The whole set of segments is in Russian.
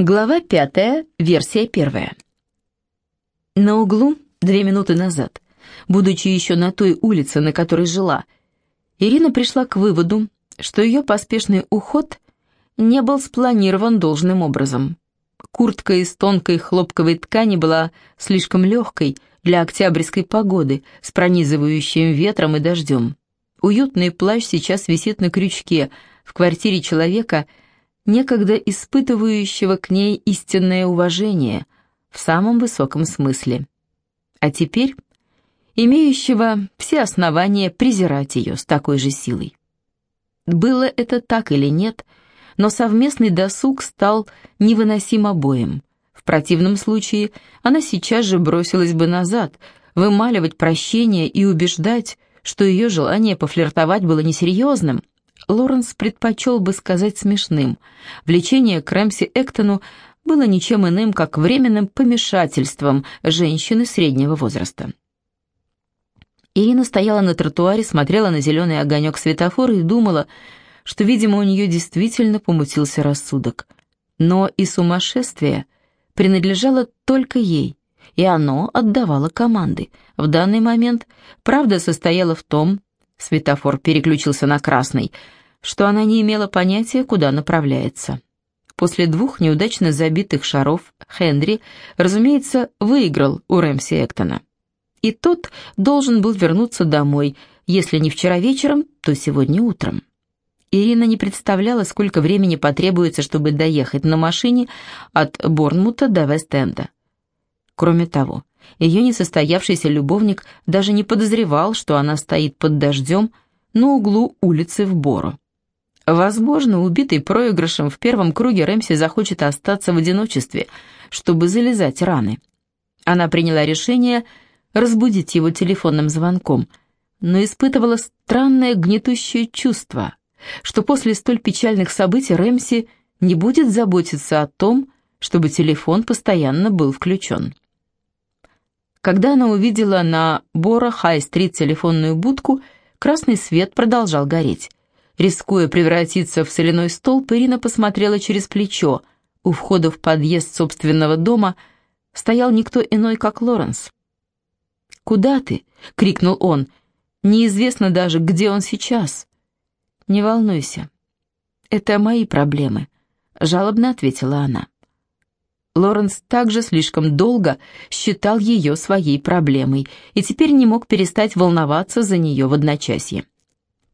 Глава пятая, версия первая. На углу две минуты назад, будучи еще на той улице, на которой жила, Ирина пришла к выводу, что ее поспешный уход не был спланирован должным образом. Куртка из тонкой хлопковой ткани была слишком легкой для октябрьской погоды с пронизывающим ветром и дождем. Уютный плащ сейчас висит на крючке в квартире человека, некогда испытывающего к ней истинное уважение в самом высоком смысле. А теперь имеющего все основания презирать ее с такой же силой. Было это так или нет, но совместный досуг стал невыносим обоим. В противном случае она сейчас же бросилась бы назад, вымаливать прощение и убеждать, что ее желание пофлиртовать было несерьезным, Лоренс предпочел бы сказать смешным. Влечение к Рэмси Эктону было ничем иным, как временным помешательством женщины среднего возраста. Ирина стояла на тротуаре, смотрела на зеленый огонек светофора и думала, что, видимо, у нее действительно помутился рассудок. Но и сумасшествие принадлежало только ей, и оно отдавало команды. В данный момент правда состояла в том, светофор переключился на красный – что она не имела понятия, куда направляется. После двух неудачно забитых шаров Хенри, разумеется, выиграл у Рэмси Эктона. И тот должен был вернуться домой, если не вчера вечером, то сегодня утром. Ирина не представляла, сколько времени потребуется, чтобы доехать на машине от Борнмута до Вест-Энда. Кроме того, ее несостоявшийся любовник даже не подозревал, что она стоит под дождем на углу улицы в Боро. Возможно, убитый проигрышем в первом круге Рэмси захочет остаться в одиночестве, чтобы залезать раны. Она приняла решение разбудить его телефонным звонком, но испытывала странное гнетущее чувство, что после столь печальных событий Рэмси не будет заботиться о том, чтобы телефон постоянно был включен. Когда она увидела на Бора Хай-стрит телефонную будку, красный свет продолжал гореть. Рискуя превратиться в соляной столб, Ирина посмотрела через плечо. У входа в подъезд собственного дома стоял никто иной, как Лоренс. «Куда ты?» — крикнул он. «Неизвестно даже, где он сейчас». «Не волнуйся. Это мои проблемы», — жалобно ответила она. Лоренс также слишком долго считал ее своей проблемой и теперь не мог перестать волноваться за нее в одночасье.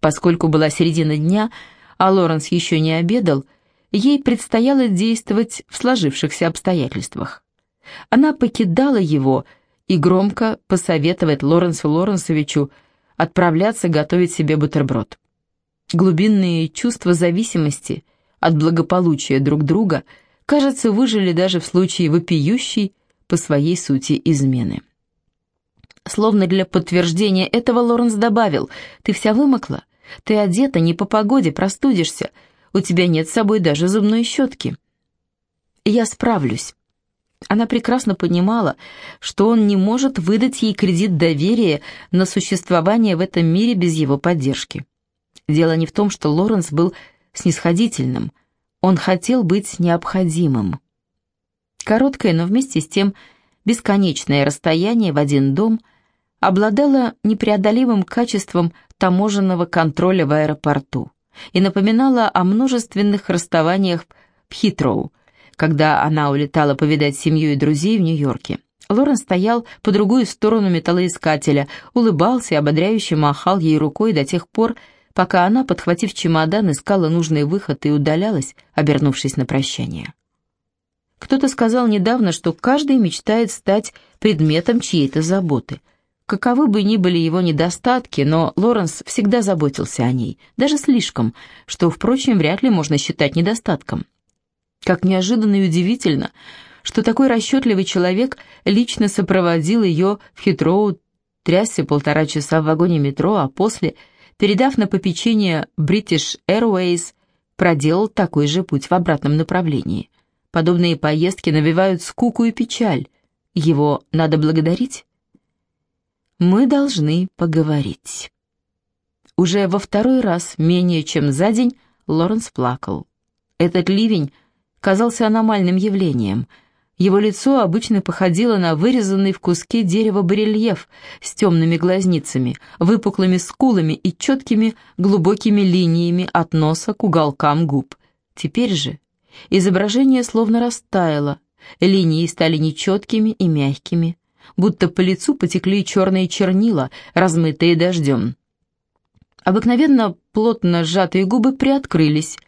Поскольку была середина дня, а Лоренс еще не обедал, ей предстояло действовать в сложившихся обстоятельствах. Она покидала его и громко посоветовать Лоренсу Лоренсовичу отправляться готовить себе бутерброд. Глубинные чувства зависимости от благополучия друг друга, кажется, выжили даже в случае вопиющей по своей сути измены. Словно для подтверждения этого Лоренс добавил, «Ты вся вымокла? Ты одета не по погоде, простудишься. У тебя нет с собой даже зубной щетки. Я справлюсь. Она прекрасно понимала, что он не может выдать ей кредит доверия на существование в этом мире без его поддержки. Дело не в том, что Лоренс был снисходительным. Он хотел быть необходимым. Короткое, но вместе с тем бесконечное расстояние в один дом обладало непреодолимым качеством таможенного контроля в аэропорту и напоминала о множественных расставаниях в Хитроу, когда она улетала повидать семью и друзей в Нью-Йорке. Лорен стоял по другую сторону металлоискателя, улыбался и ободряюще махал ей рукой до тех пор, пока она, подхватив чемодан, искала нужный выход и удалялась, обернувшись на прощание. Кто-то сказал недавно, что каждый мечтает стать предметом чьей-то заботы – Каковы бы ни были его недостатки, но Лоренс всегда заботился о ней, даже слишком, что, впрочем, вряд ли можно считать недостатком. Как неожиданно и удивительно, что такой расчетливый человек лично сопроводил ее в Хитроу, трясся полтора часа в вагоне метро, а после, передав на попечение British Airways, проделал такой же путь в обратном направлении. Подобные поездки навевают скуку и печаль. Его надо благодарить? Мы должны поговорить». Уже во второй раз, менее чем за день, Лоренс плакал. Этот ливень, казался аномальным явлением. Его лицо обычно походило на вырезанный в куске дерева барельеф с темными глазницами, выпуклыми скулами и четкими глубокими линиями от носа к уголкам губ. Теперь же изображение словно растаяло, линии стали нечеткими и мягкими, будто по лицу потекли черные чернила, размытые дождем. Обыкновенно плотно сжатые губы приоткрылись.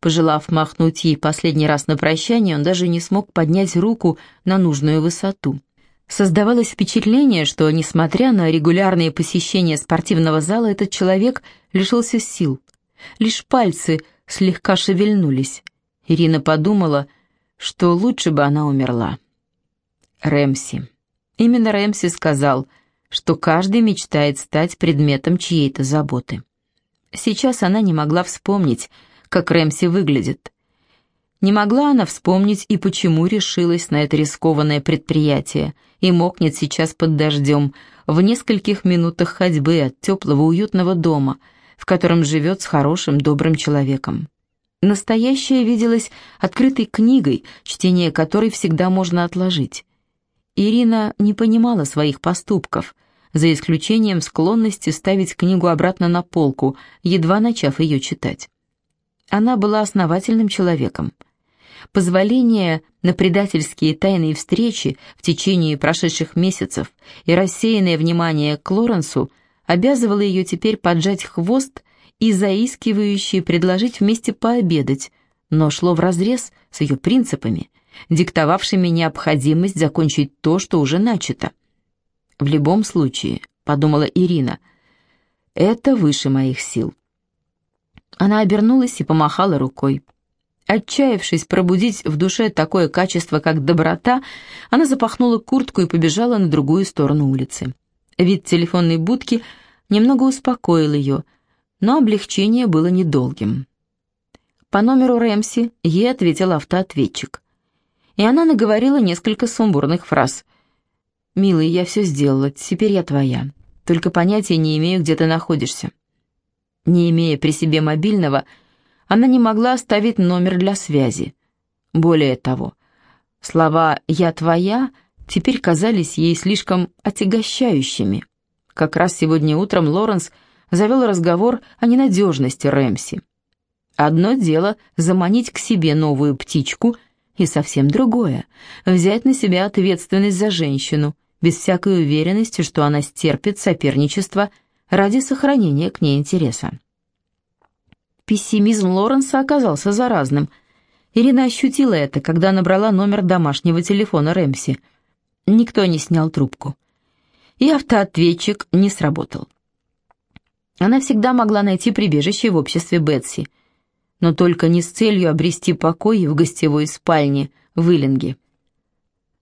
Пожелав махнуть ей последний раз на прощание, он даже не смог поднять руку на нужную высоту. Создавалось впечатление, что, несмотря на регулярные посещения спортивного зала, этот человек лишился сил. Лишь пальцы слегка шевельнулись. Ирина подумала, что лучше бы она умерла. Рэмси. Именно Рэмси сказал, что каждый мечтает стать предметом чьей-то заботы. Сейчас она не могла вспомнить, как Рэмси выглядит. Не могла она вспомнить и почему решилась на это рискованное предприятие и мокнет сейчас под дождем, в нескольких минутах ходьбы от теплого уютного дома, в котором живет с хорошим добрым человеком. Настоящее виделось открытой книгой, чтение которой всегда можно отложить. Ирина не понимала своих поступков, за исключением склонности ставить книгу обратно на полку, едва начав ее читать. Она была основательным человеком. Позволение на предательские тайные встречи в течение прошедших месяцев и рассеянное внимание к Лоренсу обязывало ее теперь поджать хвост и заискивающе предложить вместе пообедать, но шло вразрез с ее принципами, диктовавшими необходимость закончить то, что уже начато. «В любом случае», — подумала Ирина, — «это выше моих сил». Она обернулась и помахала рукой. Отчаявшись пробудить в душе такое качество, как доброта, она запахнула куртку и побежала на другую сторону улицы. Вид телефонной будки немного успокоил ее, но облегчение было недолгим. По номеру Рэмси ей ответил автоответчик и она наговорила несколько сумбурных фраз. «Милый, я все сделала, теперь я твоя. Только понятия не имею, где ты находишься». Не имея при себе мобильного, она не могла оставить номер для связи. Более того, слова «я твоя» теперь казались ей слишком отягощающими. Как раз сегодня утром Лоренс завел разговор о ненадежности Рэмси. Одно дело заманить к себе новую птичку – и совсем другое — взять на себя ответственность за женщину, без всякой уверенности, что она стерпит соперничество ради сохранения к ней интереса. Пессимизм Лоренса оказался заразным. Ирина ощутила это, когда набрала номер домашнего телефона Рэмси. Никто не снял трубку. И автоответчик не сработал. Она всегда могла найти прибежище в обществе Бетси — но только не с целью обрести покой в гостевой спальне в Иллинге.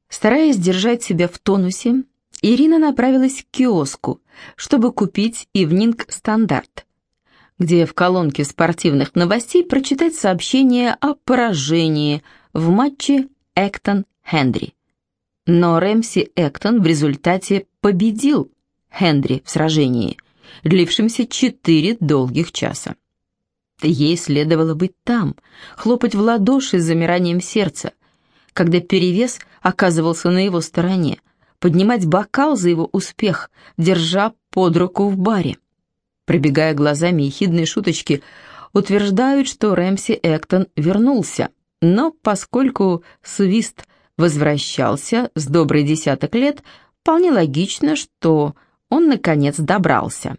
Стараясь держать себя в тонусе, Ирина направилась к киоску, чтобы купить «Ивнинг Стандарт», где в колонке спортивных новостей прочитать сообщение о поражении в матче Эктон-Хендри. Но Рэмси Эктон в результате победил Хендри в сражении, длившемся четыре долгих часа. Ей следовало быть там, хлопать в ладоши с замиранием сердца, когда перевес оказывался на его стороне, поднимать бокал за его успех, держа под руку в баре. Пробегая глазами ехидные шуточки, утверждают, что Рэмси Эктон вернулся, но поскольку свист возвращался с добрый десяток лет, вполне логично, что он наконец добрался.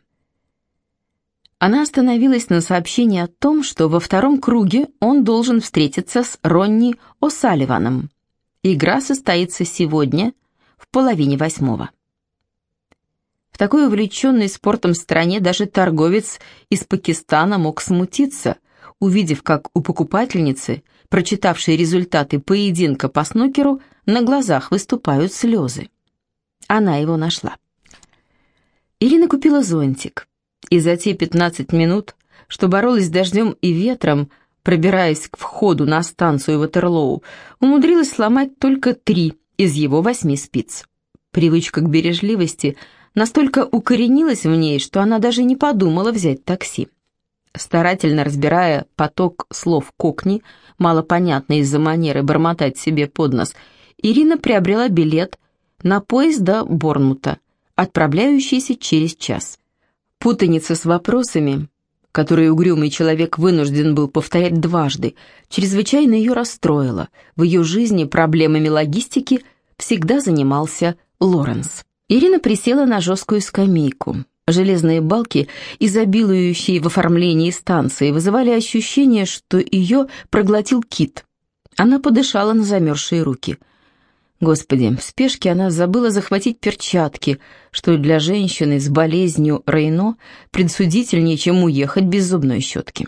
Она остановилась на сообщении о том, что во втором круге он должен встретиться с Ронни О'Салливаном. Игра состоится сегодня в половине восьмого. В такой увлеченной спортом стране даже торговец из Пакистана мог смутиться, увидев, как у покупательницы, прочитавшей результаты поединка по снукеру, на глазах выступают слезы. Она его нашла. Ирина купила зонтик и за те 15 минут, что боролась с дождем и ветром, пробираясь к входу на станцию Ватерлоу, умудрилась сломать только три из его восьми спиц. Привычка к бережливости настолько укоренилась в ней, что она даже не подумала взять такси. Старательно разбирая поток слов кокни, малопонятный из-за манеры бормотать себе под нос, Ирина приобрела билет на поезд до Борнмута, отправляющийся через час. Путаница с вопросами, которые угрюмый человек вынужден был повторять дважды, чрезвычайно ее расстроила. В ее жизни проблемами логистики всегда занимался Лоренс. Ирина присела на жесткую скамейку. Железные балки, изобилующие в оформлении станции, вызывали ощущение, что ее проглотил кит. Она подышала на замерзшие руки. Господи, в спешке она забыла захватить перчатки, что для женщины с болезнью Рейно предсудительнее, чем уехать без зубной щетки.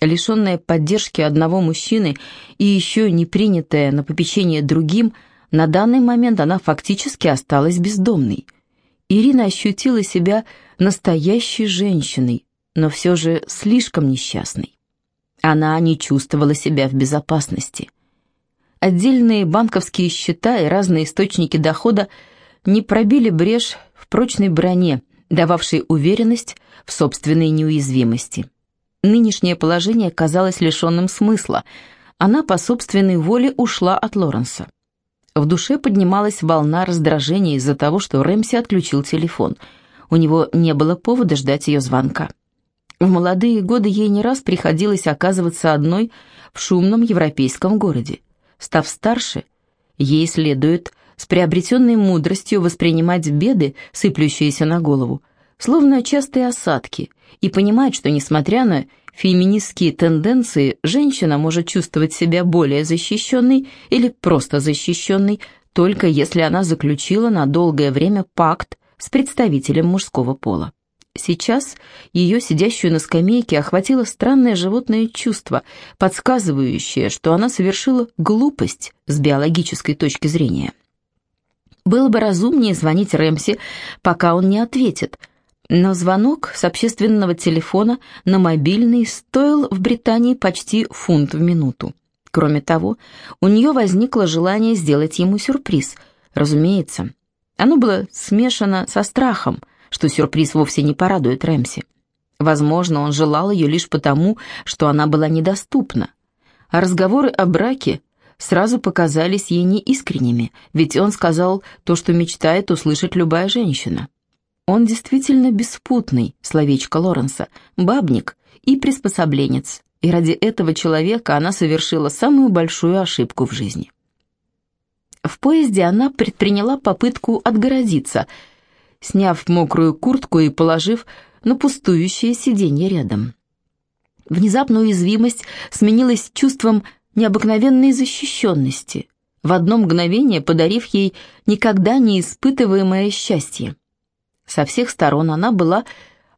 Лишенная поддержки одного мужчины и еще не принятая на попечение другим, на данный момент она фактически осталась бездомной. Ирина ощутила себя настоящей женщиной, но все же слишком несчастной. Она не чувствовала себя в безопасности. Отдельные банковские счета и разные источники дохода не пробили брешь в прочной броне, дававшей уверенность в собственной неуязвимости. Нынешнее положение казалось лишенным смысла. Она по собственной воле ушла от Лоренса. В душе поднималась волна раздражения из-за того, что Рэмси отключил телефон – у него не было повода ждать ее звонка. В молодые годы ей не раз приходилось оказываться одной в шумном европейском городе. Став старше, ей следует с приобретенной мудростью воспринимать беды, сыплющиеся на голову, словно частые осадки, и понимать, что, несмотря на феминистские тенденции, женщина может чувствовать себя более защищенной или просто защищенной, только если она заключила на долгое время пакт с представителем мужского пола. Сейчас ее, сидящую на скамейке, охватило странное животное чувство, подсказывающее, что она совершила глупость с биологической точки зрения. Было бы разумнее звонить Рэмси, пока он не ответит, но звонок с общественного телефона на мобильный стоил в Британии почти фунт в минуту. Кроме того, у нее возникло желание сделать ему сюрприз. Разумеется, оно было смешано со страхом, что сюрприз вовсе не порадует Рэмси. Возможно, он желал ее лишь потому, что она была недоступна. А разговоры о браке сразу показались ей неискренними, ведь он сказал то, что мечтает услышать любая женщина. Он действительно беспутный, словечко Лоренса, бабник и приспособленец, и ради этого человека она совершила самую большую ошибку в жизни. В поезде она предприняла попытку отгородиться, сняв мокрую куртку и положив на пустующее сиденье рядом. Внезапная уязвимость сменилась чувством необыкновенной защищенности, в одно мгновение подарив ей никогда не испытываемое счастье. Со всех сторон она была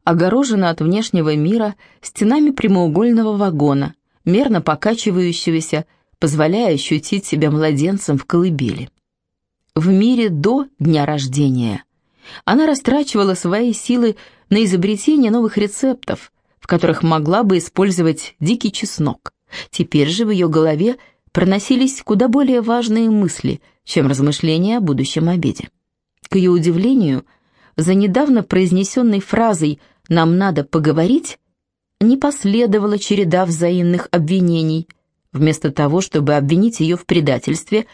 огорожена от внешнего мира стенами прямоугольного вагона, мерно покачивающегося позволяя ощутить себя младенцем в колыбели. В мире до дня рождения она растрачивала свои силы на изобретение новых рецептов, в которых могла бы использовать дикий чеснок. Теперь же в ее голове проносились куда более важные мысли, чем размышления о будущем обеде. К ее удивлению, за недавно произнесенной фразой «нам надо поговорить» не последовала череда взаимных обвинений – Вместо того, чтобы обвинить ее в предательстве,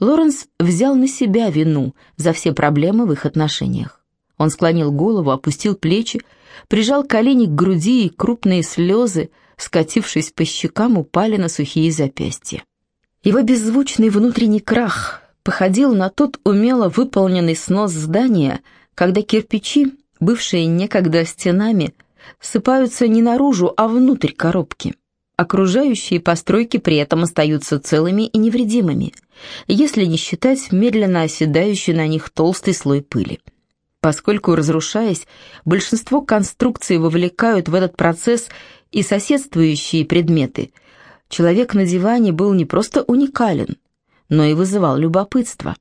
Лоренс взял на себя вину за все проблемы в их отношениях. Он склонил голову, опустил плечи, прижал колени к груди, и крупные слезы, скатившись по щекам, упали на сухие запястья. Его беззвучный внутренний крах походил на тот умело выполненный снос здания, когда кирпичи, бывшие некогда стенами, сыпаются не наружу, а внутрь коробки. Окружающие постройки при этом остаются целыми и невредимыми, если не считать медленно оседающий на них толстый слой пыли. Поскольку, разрушаясь, большинство конструкций вовлекают в этот процесс и соседствующие предметы, человек на диване был не просто уникален, но и вызывал любопытство.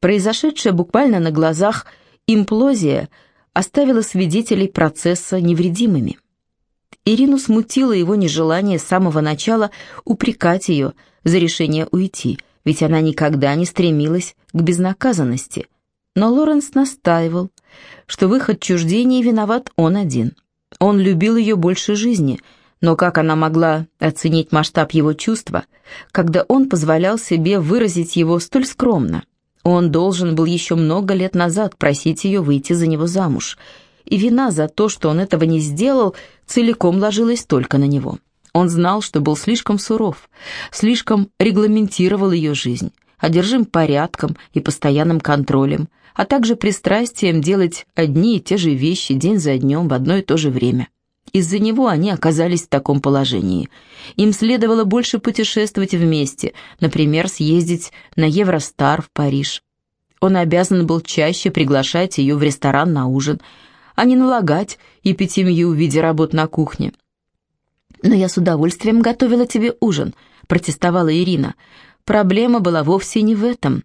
Произошедшая буквально на глазах имплозия оставила свидетелей процесса невредимыми. Ирину смутило его нежелание с самого начала упрекать ее за решение уйти, ведь она никогда не стремилась к безнаказанности. Но Лоренс настаивал, что в их отчуждении виноват он один. Он любил ее больше жизни, но как она могла оценить масштаб его чувства, когда он позволял себе выразить его столь скромно? Он должен был еще много лет назад просить ее выйти за него замуж, и вина за то, что он этого не сделал, целиком ложилась только на него. Он знал, что был слишком суров, слишком регламентировал ее жизнь, одержим порядком и постоянным контролем, а также пристрастием делать одни и те же вещи день за днем в одно и то же время. Из-за него они оказались в таком положении. Им следовало больше путешествовать вместе, например, съездить на Евростар в Париж. Он обязан был чаще приглашать ее в ресторан на ужин, а не налагать эпитемию в виде работ на кухне. «Но я с удовольствием готовила тебе ужин», — протестовала Ирина. Проблема была вовсе не в этом.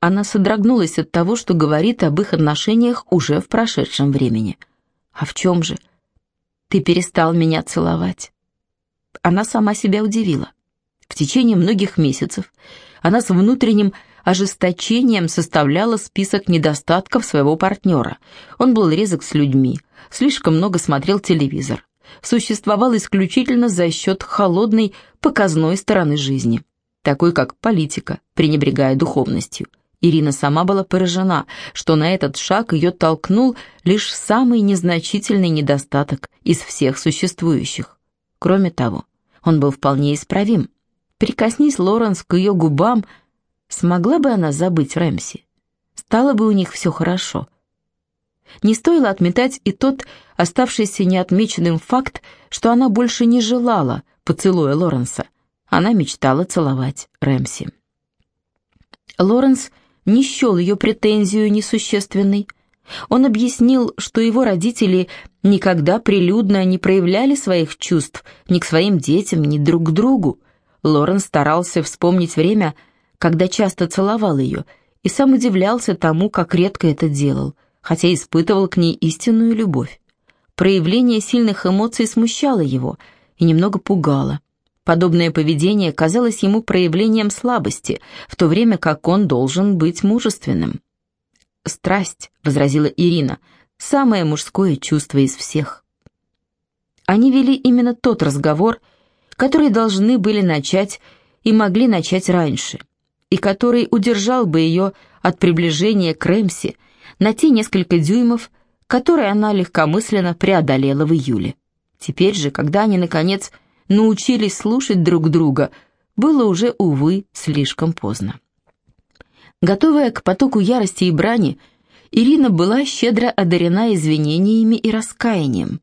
Она содрогнулась от того, что говорит об их отношениях уже в прошедшем времени. «А в чем же?» «Ты перестал меня целовать». Она сама себя удивила. В течение многих месяцев она с внутренним ожесточением составляла список недостатков своего партнера. Он был резок с людьми, слишком много смотрел телевизор, существовал исключительно за счет холодной, показной стороны жизни такой как политика, пренебрегая духовностью. Ирина сама была поражена, что на этот шаг ее толкнул лишь самый незначительный недостаток из всех существующих. Кроме того, он был вполне исправим. Прикоснись Лоренс к ее губам, смогла бы она забыть Рэмси? Стало бы у них все хорошо. Не стоило отметать и тот оставшийся неотмеченным факт, что она больше не желала поцелуя Лоренса. Она мечтала целовать Рэмси. Лоренс не счел ее претензию несущественной. Он объяснил, что его родители никогда прилюдно не проявляли своих чувств ни к своим детям, ни друг к другу. Лоренс старался вспомнить время, когда часто целовал ее, и сам удивлялся тому, как редко это делал, хотя испытывал к ней истинную любовь. Проявление сильных эмоций смущало его и немного пугало. Подобное поведение казалось ему проявлением слабости, в то время как он должен быть мужественным. «Страсть», — возразила Ирина, — «самое мужское чувство из всех». Они вели именно тот разговор, который должны были начать и могли начать раньше, и который удержал бы ее от приближения к Рэмси на те несколько дюймов, которые она легкомысленно преодолела в июле. Теперь же, когда они, наконец, научились слушать друг друга, было уже, увы, слишком поздно. Готовая к потоку ярости и брани, Ирина была щедро одарена извинениями и раскаянием.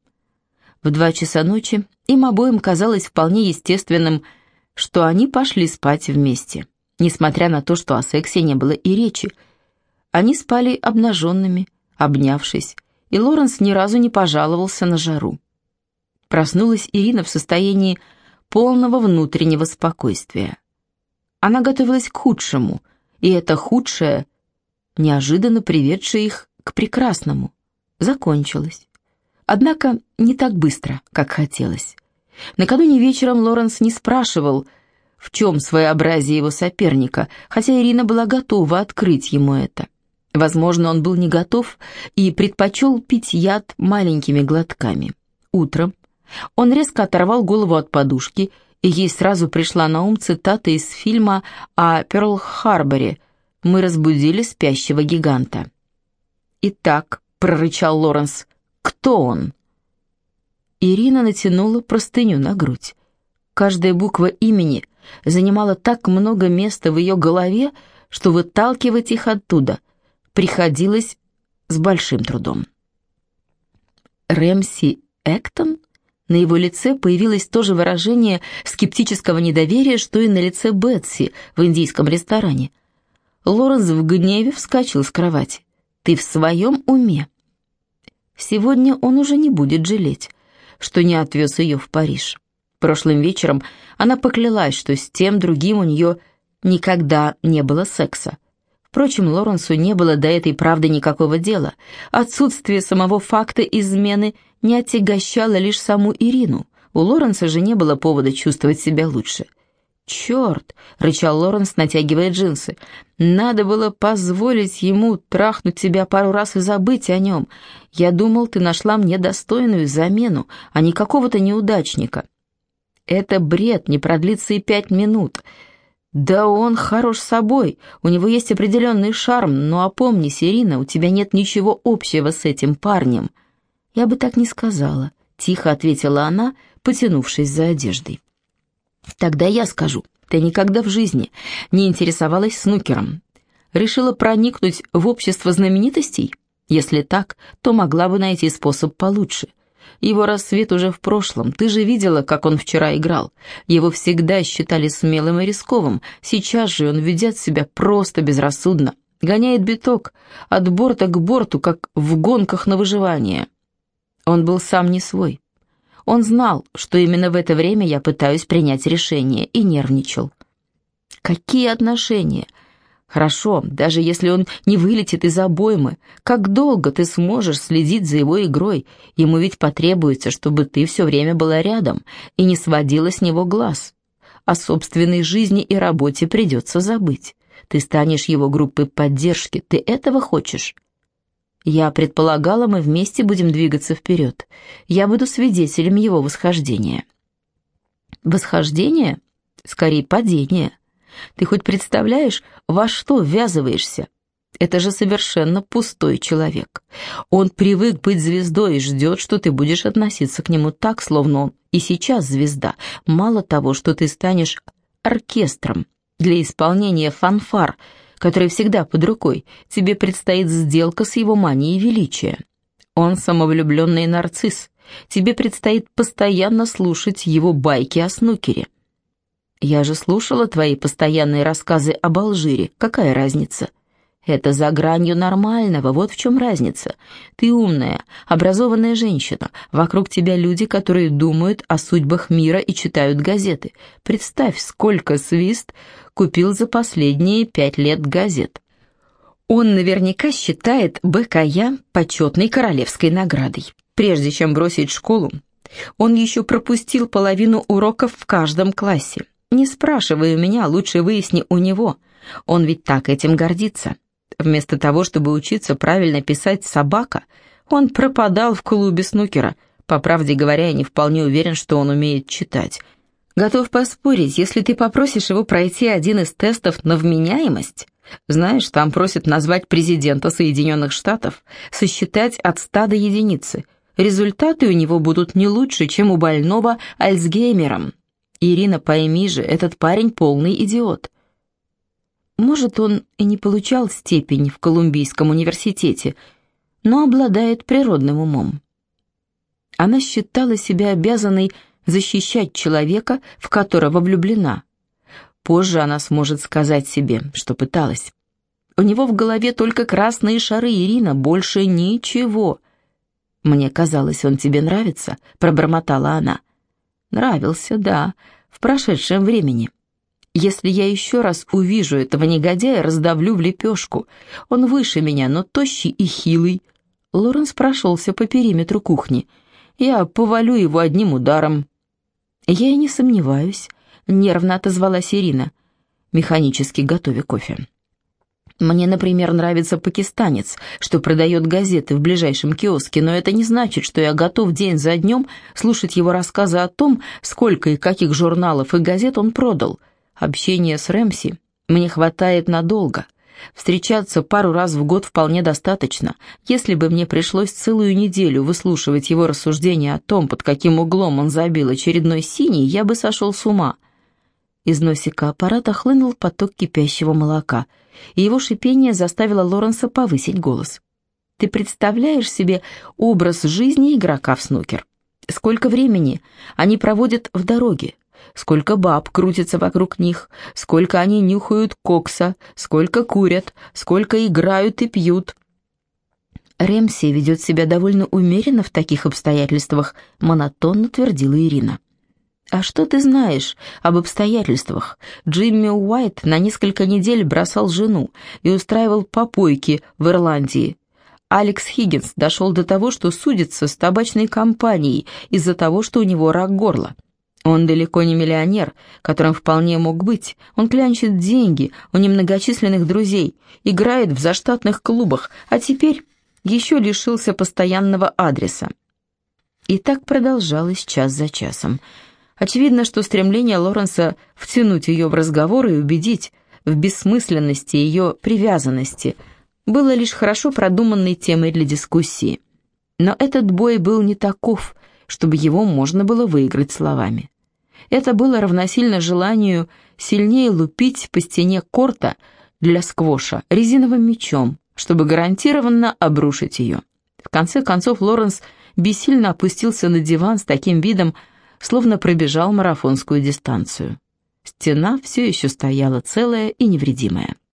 В два часа ночи им обоим казалось вполне естественным, что они пошли спать вместе, несмотря на то, что о сексе не было и речи. Они спали обнаженными, обнявшись, и Лоренс ни разу не пожаловался на жару. Проснулась Ирина в состоянии полного внутреннего спокойствия. Она готовилась к худшему, и это худшее, неожиданно приведшее их к прекрасному, закончилось. Однако не так быстро, как хотелось. Накануне вечером Лоренс не спрашивал, в чем своеобразие его соперника, хотя Ирина была готова открыть ему это. Возможно, он был не готов и предпочел пить яд маленькими глотками. Утром, он резко оторвал голову от подушки, и ей сразу пришла на ум цитата из фильма о Пёрл-Харборе «Мы разбудили спящего гиганта». «Итак», — прорычал Лоренс, — «кто он?» Ирина натянула простыню на грудь. Каждая буква имени занимала так много места в ее голове, что выталкивать их оттуда приходилось с большим трудом. Рэмси Эктон? На его лице появилось то же выражение скептического недоверия, что и на лице Бетси в индийском ресторане. Лоренс в гневе вскочил с кровати. «Ты в своем уме?» Сегодня он уже не будет жалеть, что не отвез ее в Париж. Прошлым вечером она поклялась, что с тем другим у нее никогда не было секса. Впрочем, Лоренсу не было до этой правды никакого дела. Отсутствие самого факта измены – не отягощала лишь саму Ирину. У Лоренса же не было повода чувствовать себя лучше. «Черт!» — рычал Лоренс, натягивая джинсы. «Надо было позволить ему трахнуть тебя пару раз и забыть о нем. Я думал, ты нашла мне достойную замену, а не какого-то неудачника». «Это бред, не продлится и пять минут». «Да он хорош собой, у него есть определенный шарм, но опомнись, Ирина, у тебя нет ничего общего с этим парнем». «Я бы так не сказала», — тихо ответила она, потянувшись за одеждой. Тогда я скажу, ты никогда в жизни не интересовалась снукером. Решила проникнуть в общество знаменитостей? Если так, то могла бы найти способ получше. Его рассвет уже в прошлом. Ты же видела, как он вчера играл. Его всегда считали смелым и рисковым. Сейчас же он ведет себя просто безрассудно. Гоняет биток от борта к борту, как в гонках на выживание. Он был сам не свой. Он знал, что именно в это время я пытаюсь принять решение, и нервничал. Какие отношения? Хорошо, даже если он не вылетит из обоймы, как долго ты сможешь следить за его игрой? Ему ведь потребуется, чтобы ты все время была рядом и не сводила с него глаз. О собственной жизни и работе придется забыть. Ты станешь его группой поддержки. Ты этого хочешь? Я предполагала, мы вместе будем двигаться вперед. Я буду свидетелем его восхождения. Восхождение? Скорее, падение. Ты хоть представляешь, во что ввязываешься? Это же совершенно пустой человек. Он привык быть звездой и ждет, что ты будешь относиться к нему так, словно он и сейчас звезда. Мало того, что ты станешь оркестром для исполнения фанфар – который всегда под рукой, тебе предстоит сделка с его манией величия. Он самовлюбленный нарцисс. Тебе предстоит постоянно слушать его байки о снукере. Я же слушала твои постоянные рассказы об Алжире. Какая разница? Это за гранью нормального, вот в чем разница. Ты умная, образованная женщина, вокруг тебя люди, которые думают о судьбах мира и читают газеты. Представь, сколько свист купил за последние пять лет газет. Он наверняка считает БКЯ почетной королевской наградой. Прежде чем бросить школу, он еще пропустил половину уроков в каждом классе. Не спрашивай у меня, лучше выясни у него. Он ведь так этим гордится. Вместо того, чтобы учиться правильно писать «собака», он пропадал в клубе снукера. По правде говоря, я не вполне уверен, что он умеет читать. Готов поспорить, если ты попросишь его пройти один из тестов на вменяемость, знаешь, там просят назвать президента Соединенных Штатов, сосчитать от ста до единицы. Результаты у него будут не лучше, чем у больного Альцгеймером. Ирина, пойми же, этот парень полный идиот. Может, он и не получал степень в Колумбийском университете, но обладает природным умом. Она считала себя обязанной защищать человека, в которого влюблена. Позже она сможет сказать себе, что пыталась. У него в голове только красные шары, Ирина, больше ничего. «Мне казалось, он тебе нравится», — пробормотала она. «Нравился, да, в прошедшем времени». Если я еще раз увижу этого негодяя, раздавлю в лепешку. Он выше меня, но тощий и хилый. Лоренс прошелся по периметру кухни. Я повалю его одним ударом. Я и не сомневаюсь, нервно отозвалась Ирина, механически готовя кофе. Мне, например, нравится пакистанец, что продает газеты в ближайшем киоске, но это не значит, что я готов день за днем слушать его рассказы о том, сколько и каких журналов и газет он продал — Общения с Рэмси мне хватает надолго. Встречаться пару раз в год вполне достаточно. Если бы мне пришлось целую неделю выслушивать его рассуждения о том, под каким углом он забил очередной синий, я бы сошел с ума. Из носика аппарата хлынул поток кипящего молока, и его шипение заставило Лоренса повысить голос. «Ты представляешь себе образ жизни игрока в снукер? Сколько времени они проводят в дороге, сколько баб крутится вокруг них, сколько они нюхают кокса, сколько курят, сколько играют и пьют. Рэмси ведет себя довольно умеренно в таких обстоятельствах, монотонно твердила Ирина. «А что ты знаешь об обстоятельствах? Джимми Уайт на несколько недель бросал жену и устраивал попойки в Ирландии. Алекс Хиггинс дошел до того, что судится с табачной компанией из-за того, что у него рак горла. Он далеко не миллионер, которым вполне мог быть. Он клянчит деньги у немногочисленных друзей, играет в заштатных клубах, а теперь еще лишился постоянного адреса. И так продолжалось час за часом. Очевидно, что стремление Лоренса втянуть ее в разговор и убедить в бессмысленности ее привязанности было лишь хорошо продуманной темой для дискуссии. Но этот бой был не таков, чтобы его можно было выиграть словами. Это было равносильно желанию сильнее лупить по стене корта для сквоша резиновым мечом, чтобы гарантированно обрушить ее. В конце концов Лоренс бессильно опустился на диван с таким видом, словно пробежал марафонскую дистанцию. Стена все еще стояла целая и невредимая.